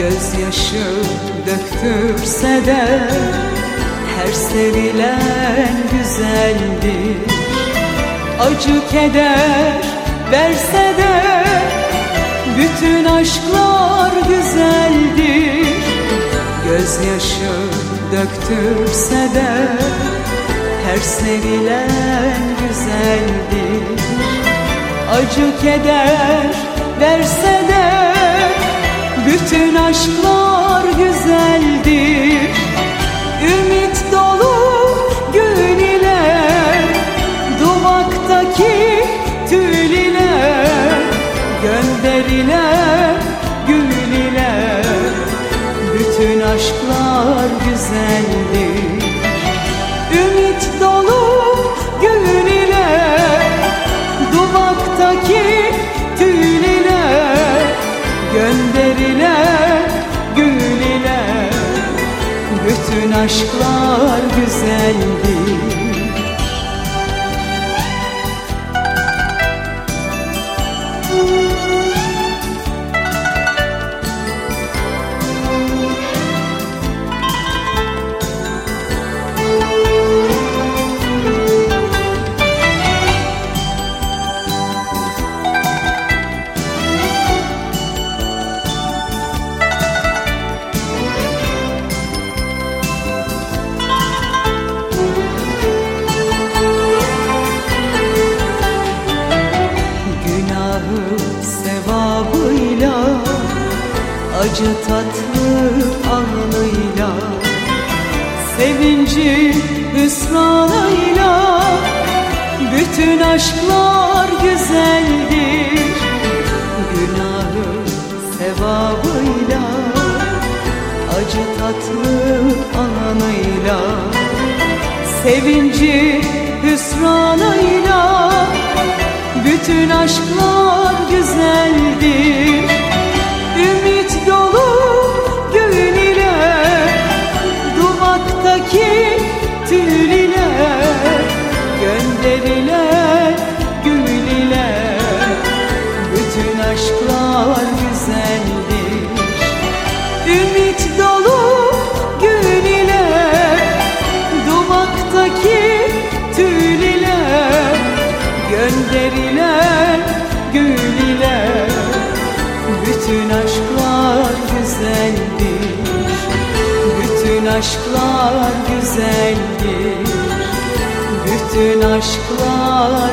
Gözyaşı döktürse de her sevilen güzeldir. Acı keder verse de bütün aşklar güzeldir. Gözyaşı döktürse de her sevilen güzeldir. Acı keder verse de bütün aşklar güzeldir. Ümit dolu gün ile Duvaktaki tül ile Gönderilen gül ile. Bütün aşklar güzeldir aşklar güzeldir Acı tatlı anıyla Sevinci hüsranıyla Bütün aşklar güzeldir. Günahı sevabıyla Acı tatlı anıyla Sevinci hüsranıyla bütün aşklar güzeldir Gönderilen gül ile Bütün aşklar güzeldir. Bütün aşklar güzeldir. Bütün aşklar